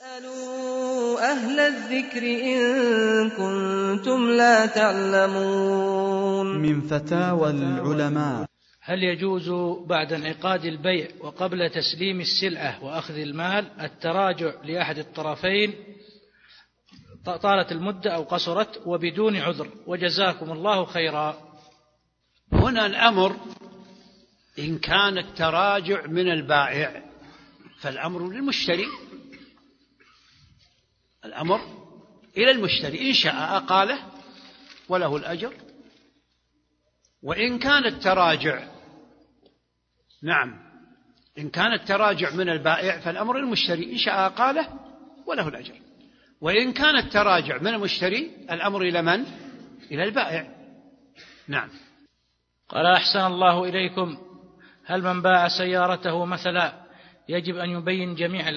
فاسألوا أهل الذكر إن كنتم لا تعلمون. من فتاوى العلماء. هل يجوز بعد انعقاد البيع وقبل تسليم السلعة وأخذ المال التراجع لأحد الطرفين طالت المدة أو قصرت وبدون عذر وجزاكم الله خيرا؟ هنا الأمر إن كان التراجع من البائع فالأمر للمشتري. الأمر إلى المشتري. إن شاء أقاله وله الأجر. وإن كان التراجع نعم إن كان التراجع من البائع فالأمر للمشتري. إن شاء أقاله وله الأجر. وإن كان التراجع من المشتري الأمر إلى من؟ إلى البائع. نعم. قال أحسن الله إليكم. هل من باع سيارته مثلا يجب أن يبين جميع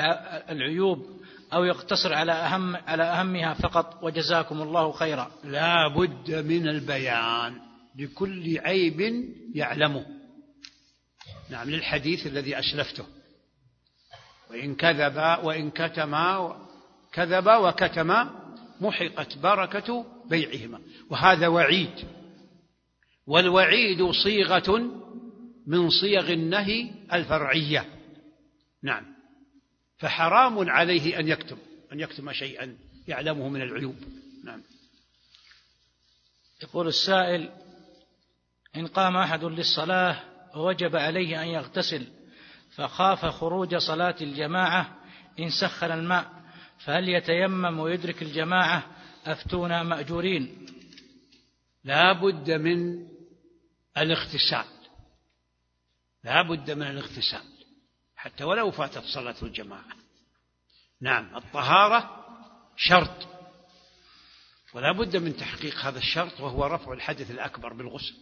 العيوب أو يقتصر على أهم على أهمها فقط وجزاكم الله خيرا. لا بد من البيان لكل عيب يعلمه. نعم للحديث الذي أسلفته وإن كذبا وإن كتما كذبا وكتما محقت بركة بيعهما. وهذا وعيد. والوعيد صيغة من صيغ النهي الفرعية. نعم. فحرام عليه أن يكتم أن يكتم شيئا يعلمه من العيوب. نعم. يقول السائل إن قام أحد للصلاة ووجب عليه أن يغتسل فخاف خروج صلاة الجماعة إن سخن الماء فهل يتيمم ويدرك الجماعة أفتونا مأجورين؟ لا بد من الاغتسال. لا بد من الاغتسال. حتى ولو فاتت صلاة الجماعة. نعم الطهارة شرط. ولا بد من تحقيق هذا الشرط وهو رفع الحدث الأكبر بالغسل.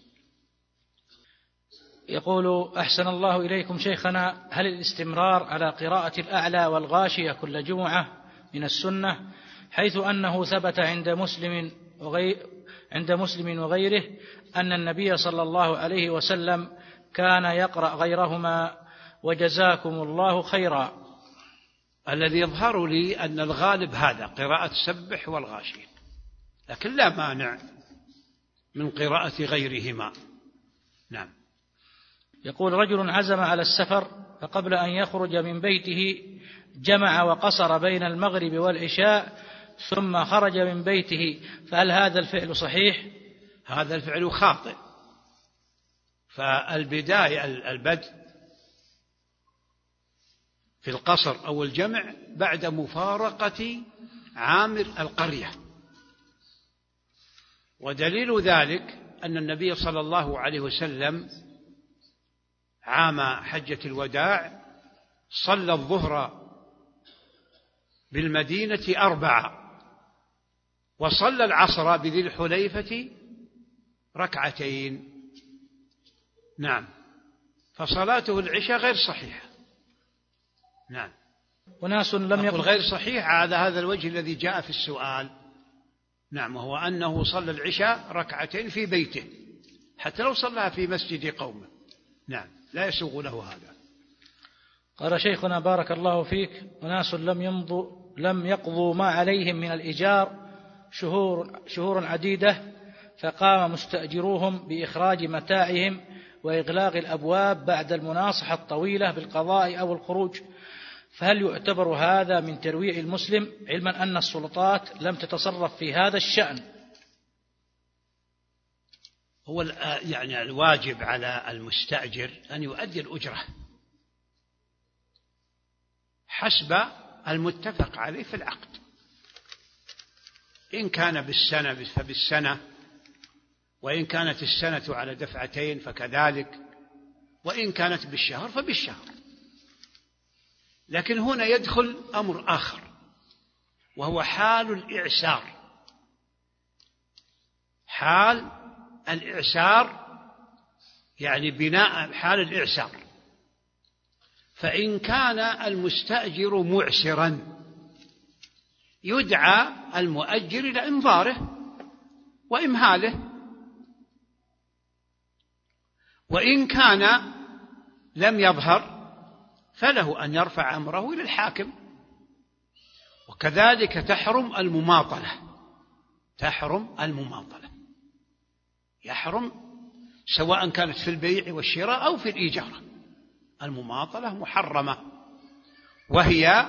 يقول أحسن الله إليكم شيخنا هل الاستمرار على قراءة الأعلى والغاشية كل جمعة من السنة حيث أنه ثبت عند مسلم وغير عند مسلم وغيره أن النبي صلى الله عليه وسلم كان يقرأ غيرهما وجزاكم الله خيرا. الذي يظهر لي أن الغالب هذا قراءة سبح والغاشية لكن لا مانع من قراءة غيرهما. نعم. يقول رجل عزم على السفر فقبل أن يخرج من بيته جمع وقصر بين المغرب والعشاء ثم خرج من بيته. فهل هذا الفعل صحيح؟ هذا الفعل خاطئ. فالبداية البدء في القصر أو الجمع بعد مفارقة عامر القرية. ودليل ذلك أن النبي صلى الله عليه وسلم عام حجة الوداع صلى الظهر بالمدينة أربعة وصلى العصر بذي الحليفة ركعتين. نعم. فصلاته العشاء غير صحيحة. نعم. وناس لم يقل غير صحيح على هذا الوجه الذي جاء في السؤال. نعم وهو أنه صلى العشاء ركعتين في بيته حتى لو صلىها في مسجد قومه. نعم لا يسوغ له هذا. قال شيخنا بارك الله فيك وناس لم يمضوا لم يقضوا ما عليهم من الإيجار شهور شهور عديدة فقام مستأجروهم بإخراج متاعهم وإغلاق الأبواب بعد المناصحة الطويلة بالقضاء أو الخروج فهل يعتبر هذا من ترويع المسلم علما أن السلطات لم تتصرف في هذا الشأن؟ هو يعني الواجب على المستأجر أن يؤدي الأجرة حسب المتفق عليه في العقد. إن كان بالسنة فبالسنة وإن كانت السنة على دفعتين فكذلك وإن كانت بالشهر فبالشهر. لكن هنا يدخل أمر آخر وهو حال الإعسار. حال الإعسار يعني بناء حال الإعسار. فإن كان المستأجر معسرا يدعى المؤجر إلى إنظاره وإمهاله. وإن كان لم يظهر فله أن يرفع أمره إلى الحاكم. وكذلك تحرم المماطلة. تحرم المماطلة. يحرم سواء كانت في البيع والشراء أو في الإيجار. المماطلة محرمة. وهي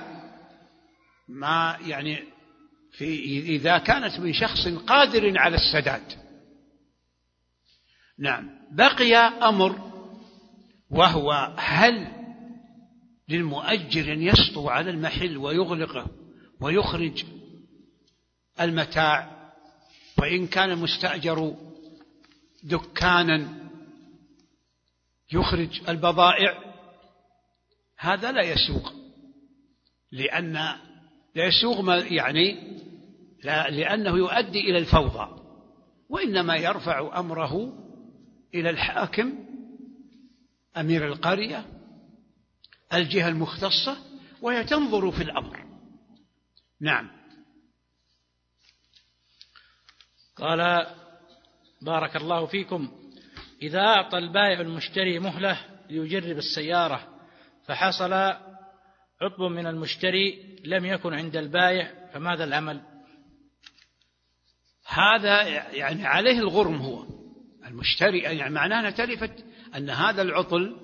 ما يعني في إذا كانت من شخص قادر على السداد. نعم. بقي أمر وهو هل للمؤجر أن يسطو على المحل ويغلقه ويخرج المتاع وإن كان المستأجر دكانا يخرج البضائع هذا لا يسوق. لأن لا يسوق ما يعني لا لأنه يؤدي إلى الفوضى وإنما يرفع أمره إلى الحاكم أمير القرية الجهة المختصة وهي تنظر في الأمر. نعم. قال بارك الله فيكم. إذا أعطى البائع المشتري مهلة ليجرب السيارة فحصل عطب من المشتري لم يكن عند البائع فماذا العمل؟ هذا يعني عليه الغرم هو. المشتري يعني معناه تلفت أن هذا العطل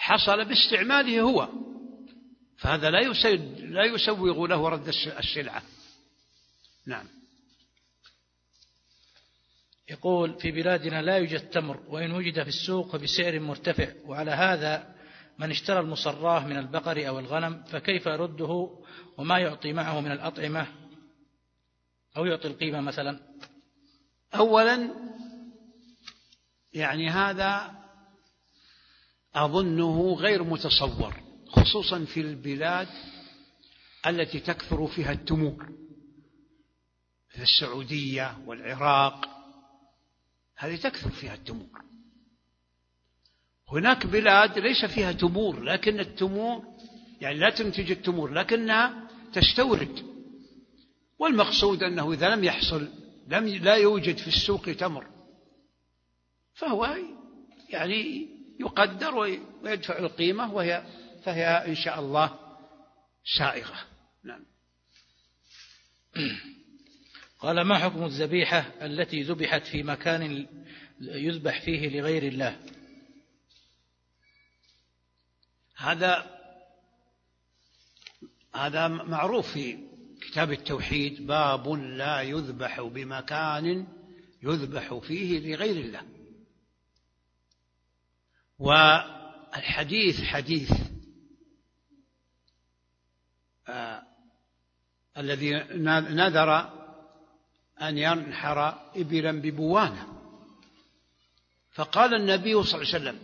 حصل باستعماله هو. فهذا لا لا يسوغ له رد السلعة. نعم. يقول في بلادنا لا يوجد تمر وإن وجد في السوق فبسعر مرتفع وعلى هذا من اشترى المصراه من البقر أو الغنم فكيف يرده وما يعطي معه من الأطعمة؟ أو يعطي القيمة مثلا؟ أولا يعني هذا أظنه غير متصور خصوصا في البلاد التي تكثر فيها التمور في السعودية والعراق هذه تكثر فيها التمور. هناك بلاد ليس فيها تمور لكن التمور يعني لا تنتج التمور لكنها تستورد. والمقصود أنه إذا لم يحصل لم لا يوجد في السوق تمر. فهو يعني يقدر ويدفع القيمة وهي فهي إن شاء الله سائغة. نعم. قال ما حكم الذبيحة التي ذبحت في مكان يذبح فيه لغير الله؟ هذا هذا معروف في كتاب التوحيد باب لا يذبح بمكان يذبح فيه لغير الله. والحديث حديث آه الذي نذر أن ينحر إبلا ببوانة فقال النبي صلى الله عليه وسلم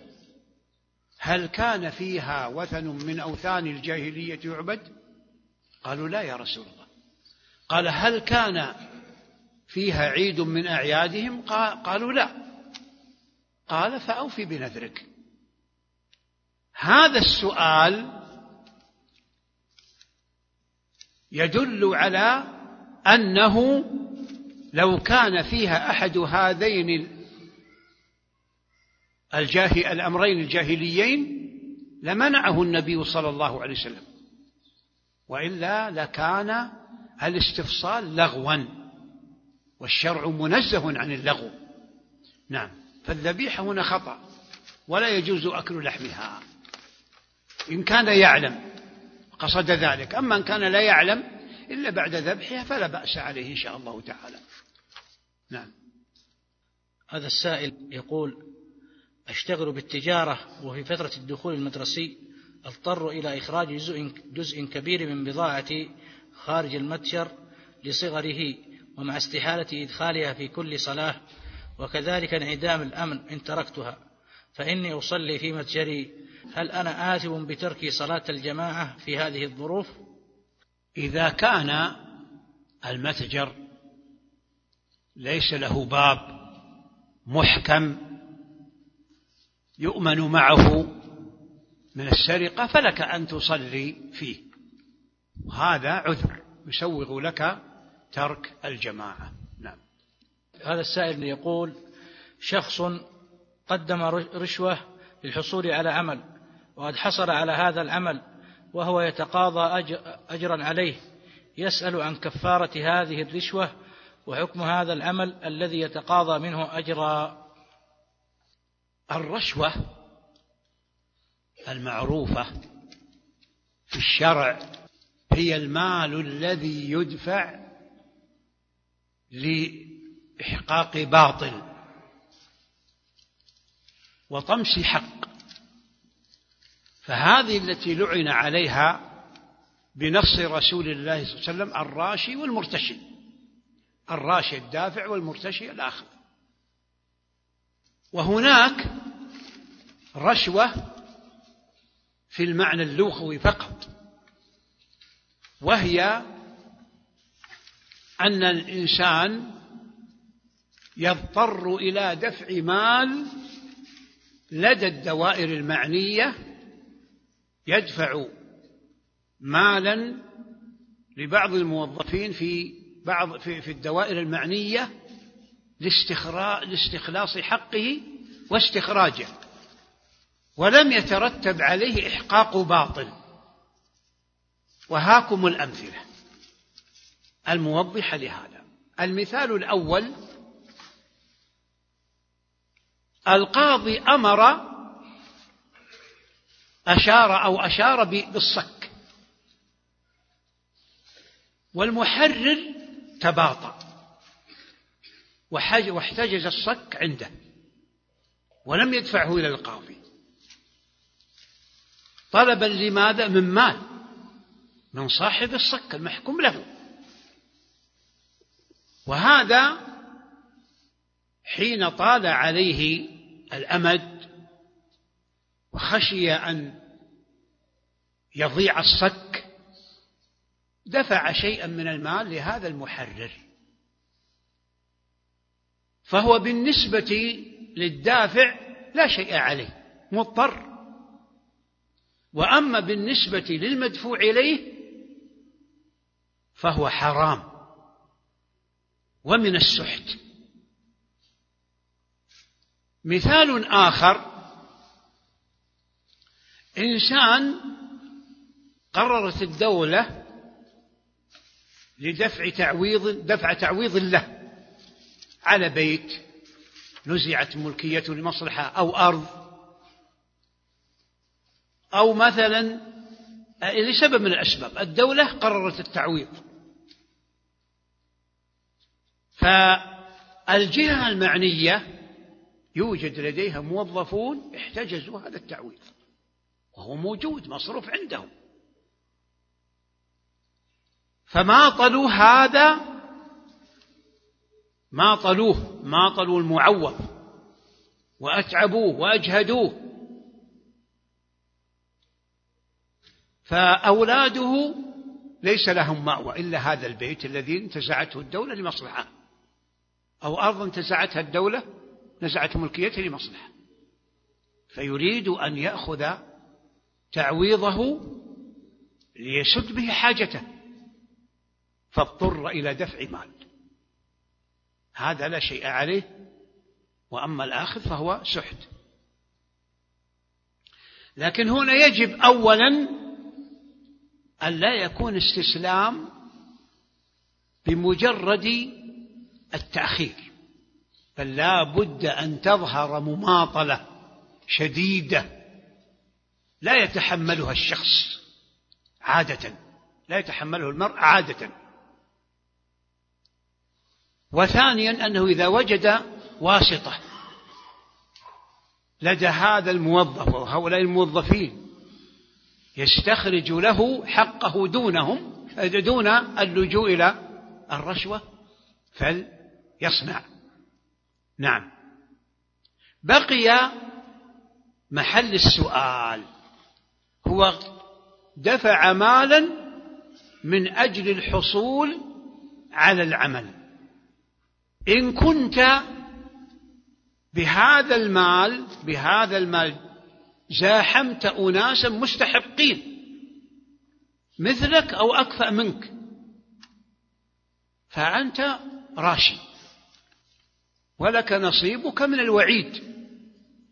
هل كان فيها وثن من أوثان الجاهلية يعبد قالوا لا يا رسول الله. قال هل كان فيها عيد من أعيادهم؟ قالوا لا. قال فأوفي بنذرك. هذا السؤال يدل على أنه لو كان فيها أحد هذين الجاهي الأمرين الجاهليين لمنعه النبي صلى الله عليه وسلم. وإلا لكان الاستفصال لغوا والشرع منزه عن اللغو. نعم. فالذبيحة هنا خطأ ولا يجوز أكل لحمها. إن كان يعلم قصد ذلك. أما إن كان لا يعلم إلا بعد ذبحها فلا بأس عليه إن شاء الله تعالى. نعم. هذا السائل يقول أشتغل بالتجارة وفي فترة الدخول المدرسي أضطر إلى إخراج جزء كبير من بضاعتي خارج المتجر لصغره ومع استحالة إدخالها في كل صلاة وكذلك انعدام الأمن إن تركتها فإني أصلي في متجري هل أنا آثم بترك صلاة الجماعة في هذه الظروف؟ إذا كان المتجر ليس له باب محكم يؤمن معه من السرقة فلك أن تصلي فيه. وهذا عذر يسوغ لك ترك الجماعة. نعم. هذا السائل يقول شخص قدم رشوة للحصول على عمل. وقد حصل على هذا العمل وهو يتقاضى أجرا عليه. يسأل عن كفارة هذه الرشوة وحكم هذا العمل الذي يتقاضى منه أجرا الرشوة المعروفة في الشرع. هي المال الذي يدفع لإحقاق باطل وطمس حق. فهذه التي لعن عليها بنص رسول الله صلى الله عليه وسلم الراشي والمرتشي. الراشي الدافع والمرتشي الآخر. وهناك رشوة في المعنى اللغوي فقط. وهي أن الإنسان يضطر إلى دفع مال لدى الدوائر المعنية يدفع مالا لبعض الموظفين في بعض في, في الدوائر المعنية لاستخلاص حقه واستخراجه ولم يترتب عليه إحقاق باطل. وهاكم الأمثلة الموضحة لهذا. المثال الأول القاضي أمر أشار أو أشار بالصك. والمحرر تباطأ. واحتجز الصك عنده. ولم يدفعه إلى القاضي. طلبا لماذا؟ من مال. من صاحب الصك المحكوم له. وهذا حين طال عليه الأمد وخشي أن يضيع الصك دفع شيئا من المال لهذا المحرر. فهو بالنسبة للدافع لا شيء عليه مضطر. وأما بالنسبة للمدفوع إليه فهو حرام ومن السحت. مثال آخر إنسان قررت الدولة لدفع تعويض دفع تعويض له على بيت نزعت ملكيته لمصلحة أو أرض. أو مثلا لسبب من الأسباب الدولة قررت التعويض. فالجهة المعنية يوجد لديها موظفون احتجزوا هذا التعويض. وهو موجود مصروف عندهم. فماطلوا هذا؟ ماطلوه ماطلوا المعوض. وأتعبوه وأجهدوه. فأولاده ليس لهم مأوى إلا هذا البيت الذي انتزعته الدولة لمصلحة. أو أرض انتزعتها الدولة نزعت ملكيته لمصلحة. فيريد أن يأخذ تعويضه ليسد به حاجته فاضطر إلى دفع مال. هذا لا شيء عليه وأما الآخذ فهو سحت. لكن هنا يجب أولا أن لا يكون استسلام بمجرد التأخير بل لا بد أن تظهر مماطلة شديدة لا يتحملها الشخص عادة. لا يتحمله المرء عادة. وثانيا أنه إذا وجد واسطة لدى هذا الموظف وهؤلاء الموظفين يستخرج له حقه دونهم دون اللجوء إلى الرشوة فليصنع. نعم. بقي محل السؤال. هو دفع مالا من أجل الحصول على العمل. إن كنت بهذا المال بهذا المال زاحمت أناسا مستحقين مثلك أو أكفأ منك فأنت راشي ولك نصيبك من الوعيد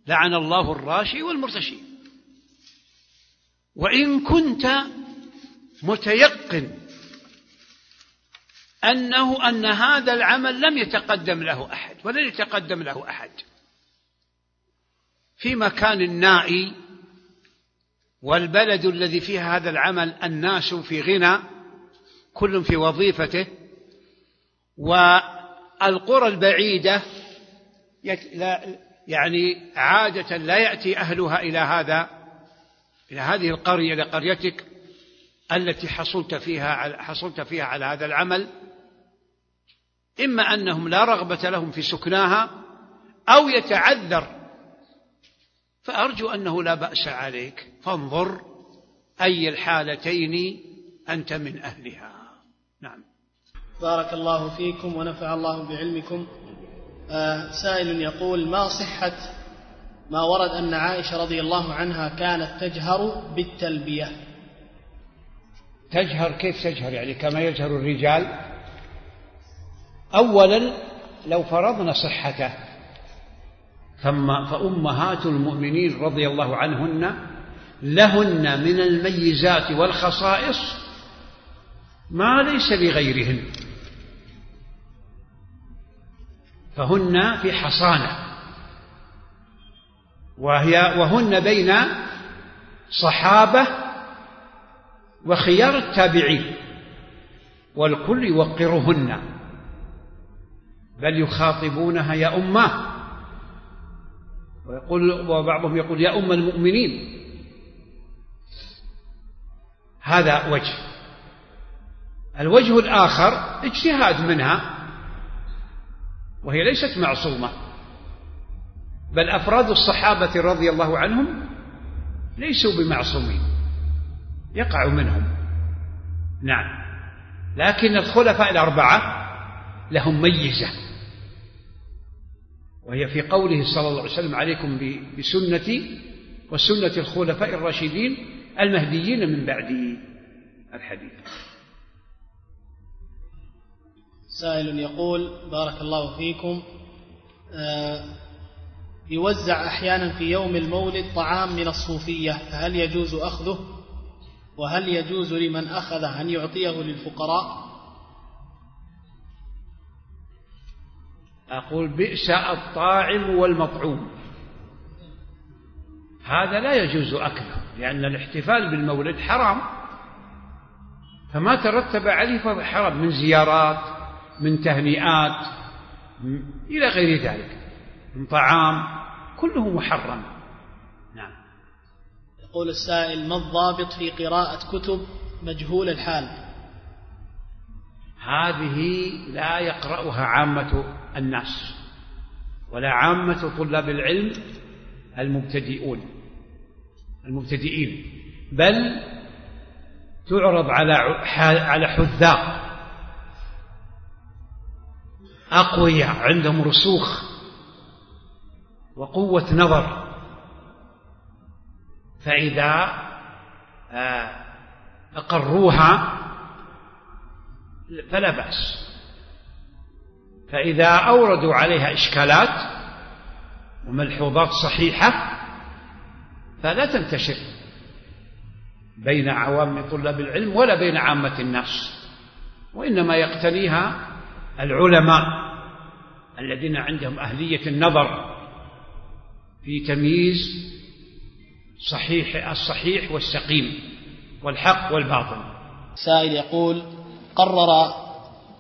لعن الله الراشي والمرتشي. وإن كنت متيقن أنه أن هذا العمل لم يتقدم له أحد ولن يتقدم له أحد. في مكان النائي والبلد الذي فيه هذا العمل الناس في غنى كل في وظيفته والقرى البعيدة يعني عادة لا يأتي أهلها إلى هذا إلى هذه القرية إلى قريتك التي حصلت فيها حصلت فيها على هذا العمل. إما أنهم لا رغبة لهم في سكناها أو يتعذر. فأرجو أنه لا بأس عليك. فانظر أي الحالتين أنت من أهلها. نعم. بارك الله فيكم ونفع الله بعلمكم. آه سائل يقول ما صحة ما ورد أن عائشة رضي الله عنها كانت تجهر بالتلبية. تجهر كيف تجهر؟ يعني كما يجهر الرجال. أولا لو فرضنا صحته ثم فأمهات المؤمنين رضي الله عنهن لهن من الميزات والخصائص ما ليس لغيرهن فهن في حصانة. وهي وهن بين صحابة وخيار التابعين والكل يوقرهن بل يخاطبونها يا أمة. ويقول وبعضهم يقول يا أم المؤمنين. هذا وجه. الوجه الآخر اجتهاد منها وهي ليست معصومة. بل أفراد الصحابة رضي الله عنهم ليسوا بمعصومين. يقع منهم. نعم. لكن الخلفاء الأربعة لهم ميزة. وهي في قوله صلى الله عليه وسلم عليكم بسنتي وسنة الخلفاء الراشدين المهديين من بعدي الحديث. سائل يقول بارك الله فيكم. آه، يوزع أحيانا في يوم المولد طعام من الصوفية فهل يجوز أخذه؟ وهل يجوز لمن أخذه أن يعطيه للفقراء؟ أقول بئس الطاعم والمطعوم. هذا لا يجوز أكله لأن الاحتفال بالمولد حرام. فما ترتب عليه فهو حرام من زيارات من تهنئات إلى غير ذلك. من طعام كله محرم. نعم. يقول السائل ما الضابط في قراءة كتب مجهول الحال؟ هذه لا يقرأها عامة الناس ولا عامة طلاب العلم المبتدئون المبتدئين بل تعرض على على حذاق أقوياء عندهم رسوخ. وقوة نظر. فإذا آه، أقروها فلا بأس. فإذا أوردوا عليها إشكالات وملحوظات صحيحة فلا تنتشر بين عوام طلاب العلم ولا بين عامة الناس وإنما يقتنيها العلماء الذين عندهم أهلية النظر. في تمييز صحيح الصحيح والسقيم والحق والباطل. سائل يقول قرر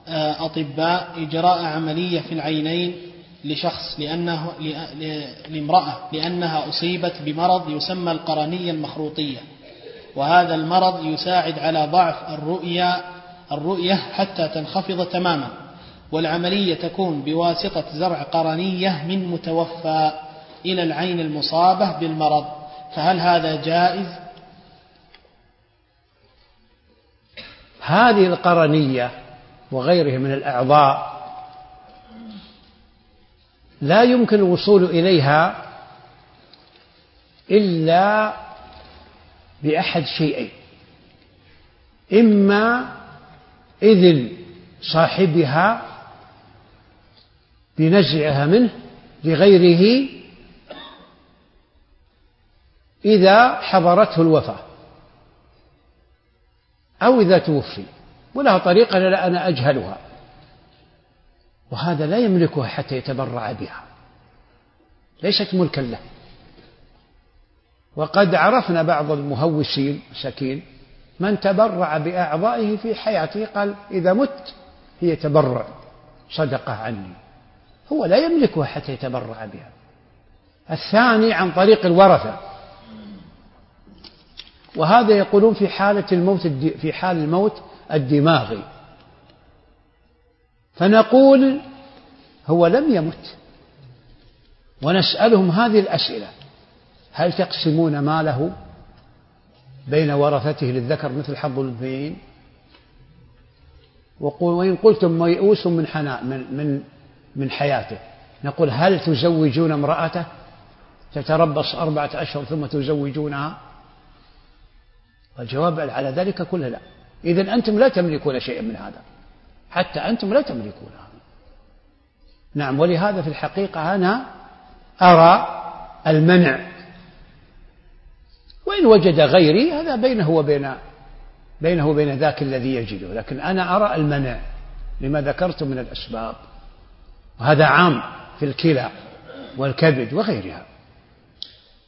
آه، أطباء إجراء عملية في العينين لشخص لأنه لامرأة لأنها أصيبت بمرض يسمى القرنية المخروطية وهذا المرض يساعد على ضعف الرؤية الرؤية حتى تنخفض تماما والعملية تكون بواسطة زرع قرنية من متوفى إلى العين المصابة بالمرض فهل هذا جائز؟ هذه القرنية وغيرها من الأعضاء لا يمكن الوصول إليها إلا بأحد شيئين إما إذن صاحبها بنزعها منه لغيره إذا حضرته الوفاة أو إذا توفي ولها طريقة لا أنا أجهلها. وهذا لا يملكها حتى يتبرع بها. ليست ملكا له. وقد عرفنا بعض المهوسين مساكين من تبرع بأعضائه في حياته قال إذا مت هي تبرع صدقة عني. هو لا يملكها حتى يتبرع بها. الثاني عن طريق الورثة. وهذا يقولون في حالة الموت في حال الموت الدماغي. فنقول هو لم يمت. ونسألهم هذه الأسئلة. هل تقسمون ماله بين ورثته للذكر مثل حظ الأنثيين؟ وإن قلتم ميؤوس من حناء من من من حياته. نقول هل تزوجون امرأته؟ تتربص أربعة أشهر ثم تزوجونها؟ الجواب على ذلك كله لا. إذا أنتم لا تملكون شيئا من هذا. حتى أنتم لا تملكونها نعم ولهذا في الحقيقة أنا أرى المنع. وإن وجد غيري هذا بينه وبين بينه وبين ذاك الذي يجده. لكن أنا أرى المنع. لما ذكرت من الأسباب. وهذا عام في الكلى والكبد وغيرها.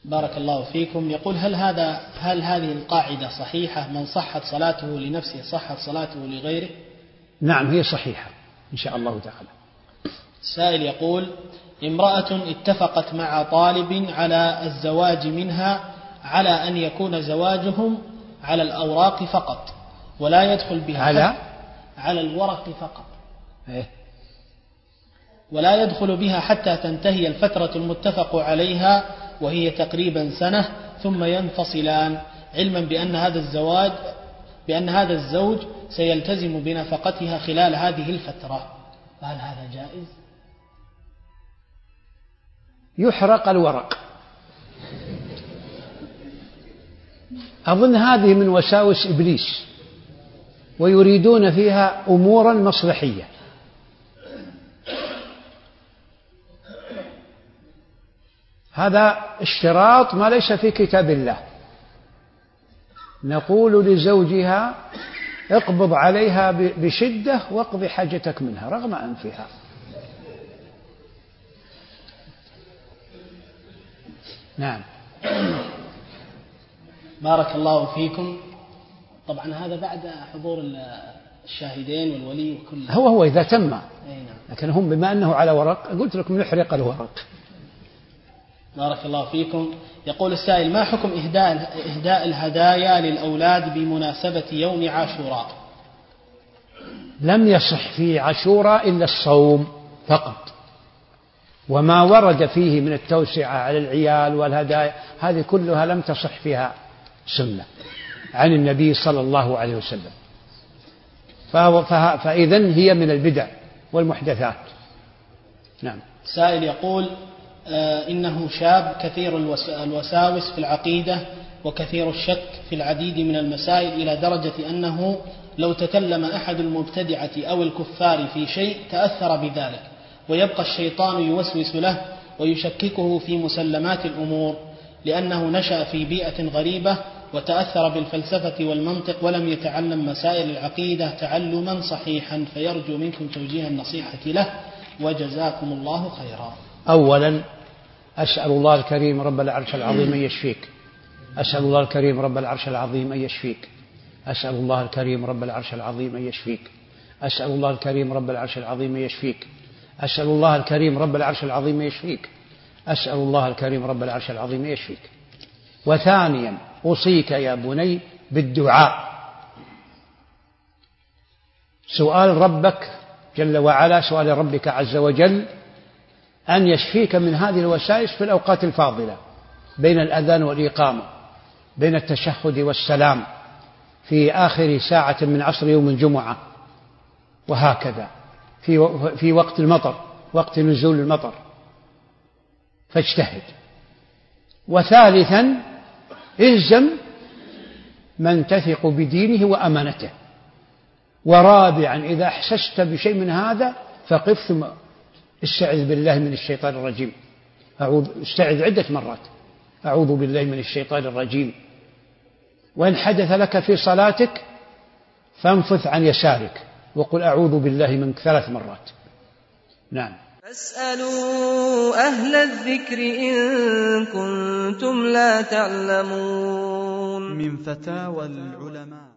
بارك الله فيكم. يقول هل هذا هل هذه القاعدة صحيحة؟ من صحت صلاته لنفسه صحت صلاته لغيره؟ نعم هي صحيحة إن شاء الله تعالى. السائل يقول امرأة اتفقت مع طالب على الزواج منها على أن يكون زواجهم على الأوراق فقط ولا يدخل بها على؟ على الورق فقط. إيه؟ ولا يدخل بها حتى تنتهي الفترة المتفق عليها وهي تقريبا سنة ثم ينفصلان. علما بأن هذا الزواج بأن هذا الزوج سيلتزم بنفقتها خلال هذه الفترة. فهل هذا جائز؟ يحرق الورق. أظن هذه من وساوس إبليس ويريدون فيها أمورا مصلحية. هذا اشتراط ما ليس في كتاب الله. نقول لزوجها اقبض عليها بشدة واقض حاجتك منها رغم أنفها. نعم. بارك الله فيكم. طبعا هذا بعد حضور الشاهدين والولي وكل. هو هو إذا تم. نعم. لكن هم بما أنه على ورق قلت لكم نحرق الورق. بارك الله فيكم. يقول السائل ما حكم إهداء, إهداء الهدايا للأولاد بمناسبة يوم عاشوراء؟ لم يصح في عاشوراء إلا الصوم فقط. وما ورد فيه من التوسعة على العيال والهدايا هذه كلها لم تصح فيها سنة عن النبي صلى الله عليه وسلم. فإذا هي من البدع والمحدثات. نعم. سائل يقول إنه شاب كثير الوساوس في العقيدة وكثير الشك في العديد من المسائل إلى درجة أنه لو تكلم أحد المبتدعة أو الكفار في شيء تأثر بذلك ويبقى الشيطان يوسوس له ويشككه في مسلمات الأمور لأنه نشأ في بيئة غريبة وتأثر بالفلسفة والمنطق ولم يتعلم مسائل العقيدة تعلما صحيحا فيرجو منكم توجيه النصيحة له وجزاكم الله خيرا. أولا أسأل الله الكريم رب العرش العظيم أن يشفيك. أسأل الله الكريم رب العرش العظيم أن يشفيك. أسأل الله الكريم رب العرش العظيم أن يشفيك. أسأل الله الكريم رب العرش العظيم أن يشفيك. أسأل الله الكريم رب العرش العظيم أن يشفيك. أسأل الله الكريم رب العرش العظيم أن يشفيك. وثانيا أوصيك يا بني بالدعاء. سؤال ربك جل وعلا سؤال ربك عز وجل أن يشفيك من هذه الوسائس في الأوقات الفاضلة بين الأذان والإقامة بين التشهد والسلام في آخر ساعة من عصر يوم الجمعة وهكذا في في وقت المطر وقت نزول المطر. فاجتهد. وثالثا إلزم من تثق بدينه وأمانته. ورابعا إذا أحسست بشيء من هذا فقف ثم استعذ بالله من الشيطان الرجيم. أعوذ استعذ عدة مرات. أعوذ بالله من الشيطان الرجيم. وإن حدث لك في صلاتك فانفث عن يسارك. وقل أعوذ بالله منك ثلاث مرات. نعم. فاسألوا أهل الذكر إن كنتم لا تعلمون. من فتاوى العلماء.